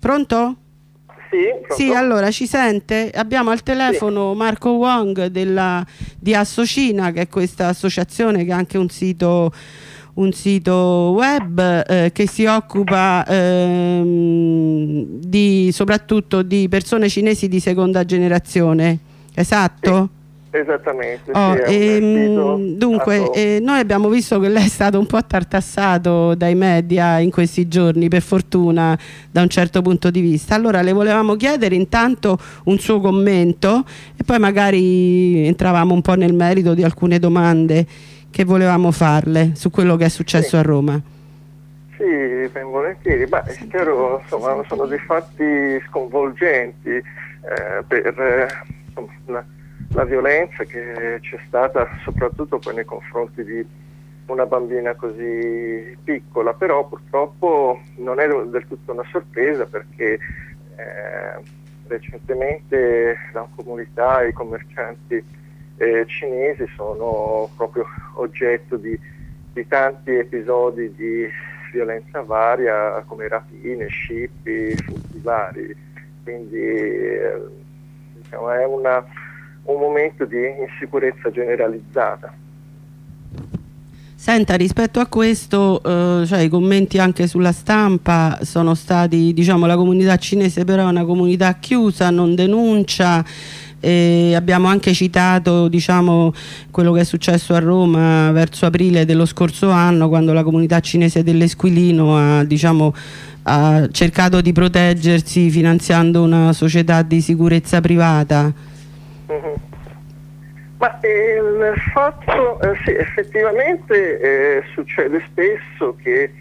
Pronto? Sì, sì, allora ci sente? Abbiamo al telefono sì. Marco Wong della, di Associna, che è questa associazione che ha anche un sito, un sito web eh, che si occupa ehm, di, soprattutto di persone cinesi di seconda generazione. Esatto? Sì. Esattamente. Oh, sì, ehm, dunque, eh, noi abbiamo visto che lei è stato un po' tartassato dai media in questi giorni, per fortuna, da un certo punto di vista. Allora le volevamo chiedere intanto un suo commento e poi magari entravamo un po' nel merito di alcune domande che volevamo farle su quello che è successo sì. a Roma. Sì, ben volentieri. Beh, è chiaro, insomma, sono dei fatti sconvolgenti eh, per eh, la violenza che c'è stata soprattutto poi nei confronti di una bambina così piccola, però purtroppo non è del tutto una sorpresa perché eh, recentemente la comunità e i commercianti eh, cinesi sono proprio oggetto di, di, tanti episodi di violenza varia come rapine, scippi, furti vari, quindi eh, diciamo, è una un momento di insicurezza generalizzata. Senta, rispetto a questo, eh, cioè, i commenti anche sulla stampa sono stati, diciamo, la comunità cinese però è una comunità chiusa, non denuncia, e abbiamo anche citato diciamo, quello che è successo a Roma verso aprile dello scorso anno quando la comunità cinese dell'Esquilino ha, diciamo, ha cercato di proteggersi finanziando una società di sicurezza privata. Mm-hmm. Ma il fatto, eh, sì, effettivamente eh, succede spesso che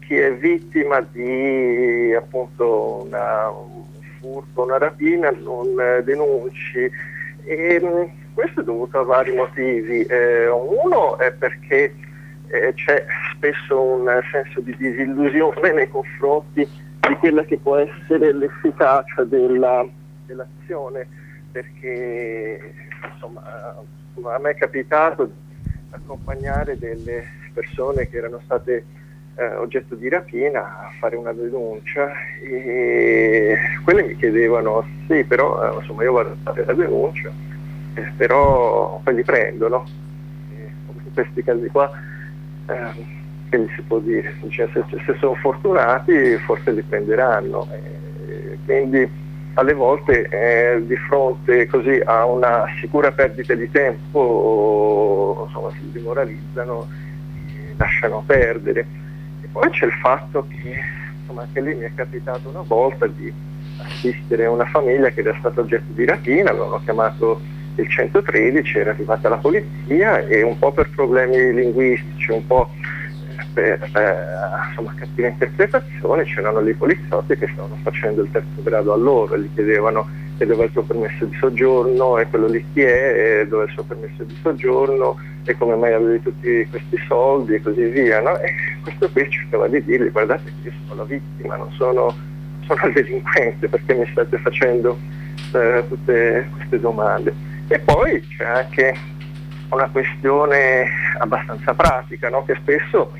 chi è vittima di appunto una, un furto, una rapina non eh, denunci e mh, mm, questo è dovuto a vari motivi. Eh, uno è perché eh, c'è spesso un senso di disillusione nei confronti di quella che può essere l'efficacia dell'azione. Perché insomma, a me è capitato di accompagnare delle persone che erano state eh, oggetto di rapina a fare una denuncia e quelle mi chiedevano sì però eh, insomma io vado a fare la denuncia eh, però poi li prendono in questi casi qua ehm, che gli si può dire? Cioè, se, se, sono fortunati forse li prenderanno. Quindi alle volte eh, di fronte così a una sicura perdita di tempo insomma, si demoralizzano e lasciano perdere. E poi c'è il fatto che insomma, anche lì mi è capitato una volta di assistere una famiglia che era stata oggetto di rapina, avevano chiamato il 113, era arrivata la polizia e un po' per problemi linguistici, un po' per eh, insomma, cattiva interpretazione c'erano dei poliziotti che stavano facendo il terzo grado a loro e gli chiedevano e dove è il suo permesso di soggiorno e quello lì chi è, e dove è il suo permesso di soggiorno e come mai avevi tutti questi soldi e così via. No? E questo qui cercava di dirgli guardate che io sono la vittima, non sono, sono il delinquente perché mi state facendo eh, tutte queste domande. E poi c'è anche una questione abbastanza pratica, no? che spesso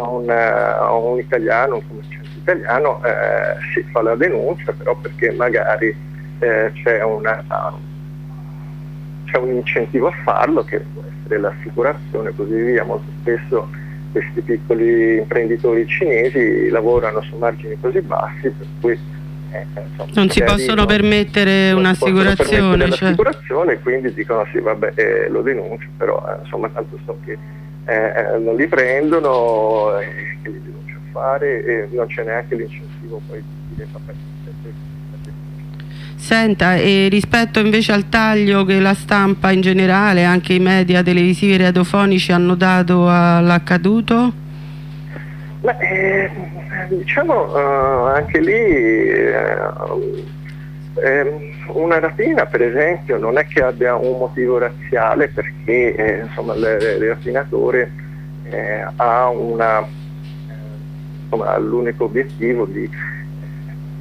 un, a un italiano, un commerciante italiano, eh, si fa la denuncia però perché magari eh, c'è, una, c'è, un incentivo a farlo che può essere l'assicurazione e così via. Molto spesso questi piccoli imprenditori cinesi lavorano su margini così bassi per cui eh, insomma, non si possono permettere un'assicurazione. Cioè... L'assicurazione quindi dicono sì vabbè eh, lo denuncio però eh, insomma tanto so che eh, eh, non li prendono e eh, che li denuncia a fare e non c'è neanche l'incentivo poi di dire Senta, e rispetto invece al taglio che la stampa in generale, anche i media televisivi e radiofonici hanno dato all'accaduto? eh, diciamo uh, anche lì eh, una rapina per esempio non è che abbia un motivo razziale perché eh, insomma, il rapinatore eh, ha, eh, ha l'unico obiettivo di,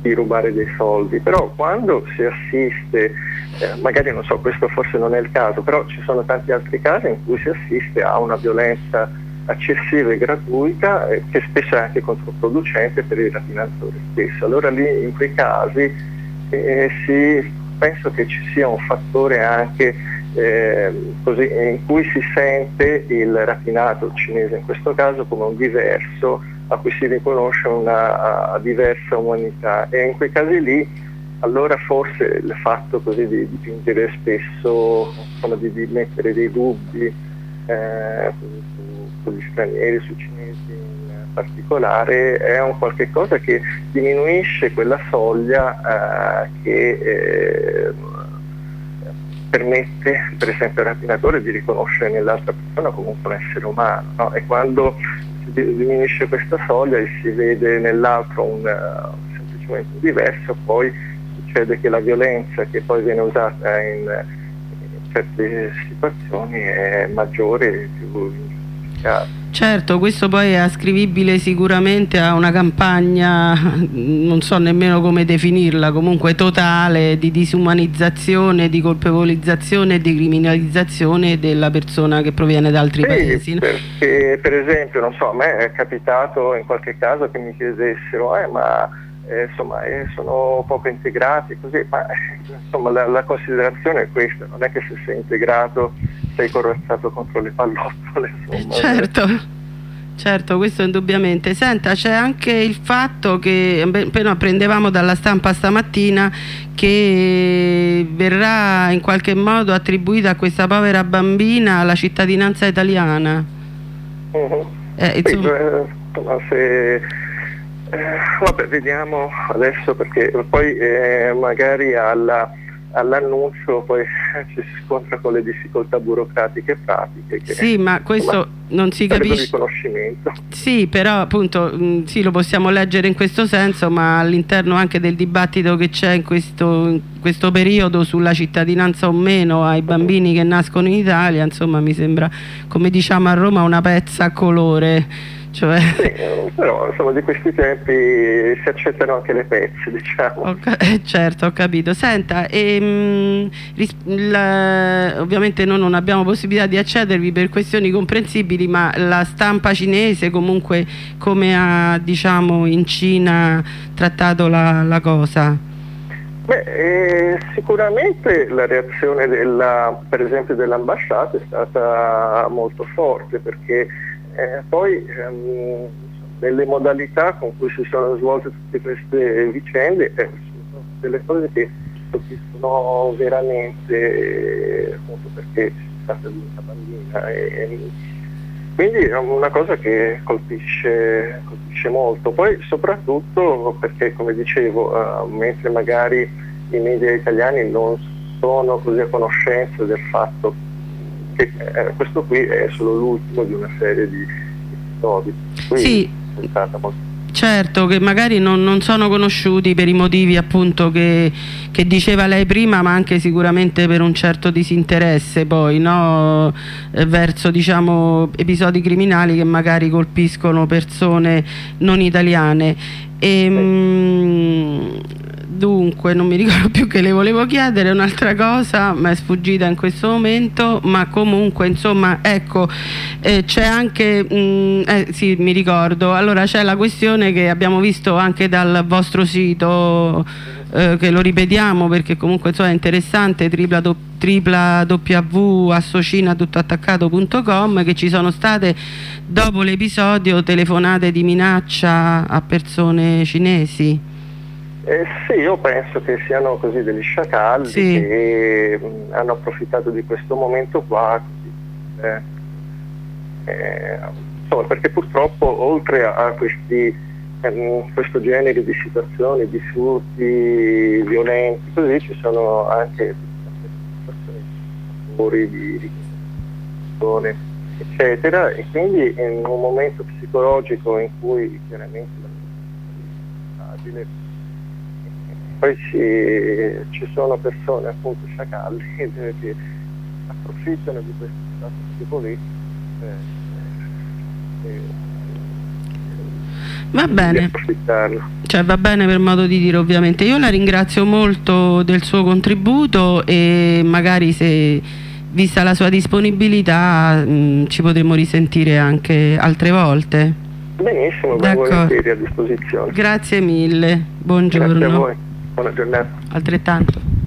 di, rubare dei soldi, però quando si assiste, eh, magari non so, questo forse non è il caso, però ci sono tanti altri casi in cui si assiste a una violenza accessiva e gratuita eh, che spesso è anche controproducente per il rapinatore stesso. Allora lì in quei casi eh, si, penso che ci sia un fattore anche eh, così, in cui si sente il rapinato cinese in questo caso come un diverso a cui si riconosce una diversa umanità. E in quei casi lì allora forse il fatto così di dipingere spesso, insomma, di, di, mettere dei dubbi eh, sugli stranieri, sui cinesi in particolare, è un qualche cosa che diminuisce quella soglia eh, che eh, permette per esempio al rapinatore di riconoscere nell'altra persona comunque un essere umano no? e quando si diminuisce questa soglia e si vede nell'altro un, uh, semplicemente diverso, poi succede che la violenza che poi viene usata in, in certe situazioni è maggiore e più ingiustificata. Certo, questo poi è ascrivibile sicuramente a una campagna, non so nemmeno come definirla, comunque totale di disumanizzazione, di colpevolizzazione e di criminalizzazione della persona che proviene da altri sì, paesi. Perché per esempio, non so, a me è capitato in qualche caso che mi chiedessero, eh, ma eh, insomma, eh, sono poco integrati, così, ma insomma, la, la, considerazione è questa, non è che se sei integrato sei corazzato contro le pallottole. Insomma, certo. Certo, questo indubbiamente. Senta, c'è anche il fatto che appena prendevamo dalla stampa stamattina che verrà in qualche modo attribuita a questa povera bambina la cittadinanza italiana. Uh mhm. -huh. eh. Sì, eh, insomma, se eh, vabbè, vediamo adesso perché poi eh, magari alla, all'annuncio poi ci si scontra con le difficoltà burocratiche e pratiche. Che, sì, ma questo insomma, non si capisce. riconoscimento. Sì, però appunto mh, mm, sì, lo possiamo leggere in questo senso, ma all'interno anche del dibattito che c'è in questo, in questo periodo sulla cittadinanza o meno ai bambini che nascono in Italia, insomma mi sembra, come diciamo a Roma, una pezza a colore cioè... Sì, però insomma di questi tempi si accettano anche le pezze, diciamo. Eh, certo, ho capito. Senta, ehm, la, ovviamente noi non abbiamo possibilità di accedervi per questioni comprensibili, ma la stampa cinese comunque come ha diciamo in Cina trattato la, la cosa? Beh, eh, sicuramente la reazione della, per esempio dell'ambasciata è stata molto forte perché eh, poi ehm, nelle modalità con cui si sono svolte tutte queste vicende eh, sono delle cose che colpiscono veramente eh, appunto perché si tratta di una bambina e, quindi è una cosa che colpisce, colpisce, molto. Poi soprattutto perché come dicevo uh, mentre magari i media italiani non sono così a conoscenza del fatto che eh, questo qui è solo l'ultimo di una serie di episodi. Sì. Certo, che magari non, non, sono conosciuti per i motivi appunto che, che, diceva lei prima, ma anche sicuramente per un certo disinteresse poi, no? Eh, verso diciamo, episodi criminali che magari colpiscono persone non italiane. E, mh, mm, Dunque, non mi ricordo più che le volevo chiedere un'altra cosa, ma è sfuggita in questo momento, ma comunque, insomma, ecco, eh, c'è anche, mh, mm, eh, sì, mi ricordo, allora c'è la questione che abbiamo visto anche dal vostro sito, eh, che lo ripetiamo perché comunque insomma, è interessante, www.associna.com, che ci sono state dopo l'episodio telefonate di minaccia a persone cinesi. Eh, sì, io penso che siano così degli sciacalli sì. che mh, mm, hanno approfittato di questo momento qua, eh, eh, insomma, perché purtroppo oltre a, a questi, ehm, questo genere di situazioni, di furti violenti, così ci sono anche situazioni di ricostruzione, eccetera, e quindi in un momento psicologico in cui chiaramente la poi ci, ci sono persone, appunto sciacalli, che approfittano di questo stato psicologico. Eh, eh, Va bene, cioè, va bene per modo di dire ovviamente. Io la ringrazio molto del suo contributo e magari se vista la sua disponibilità mh, mm, ci potremo risentire anche altre volte. Benissimo, volentieri a disposizione. Grazie mille, buongiorno. Grazie buona giornata. Altrettanto.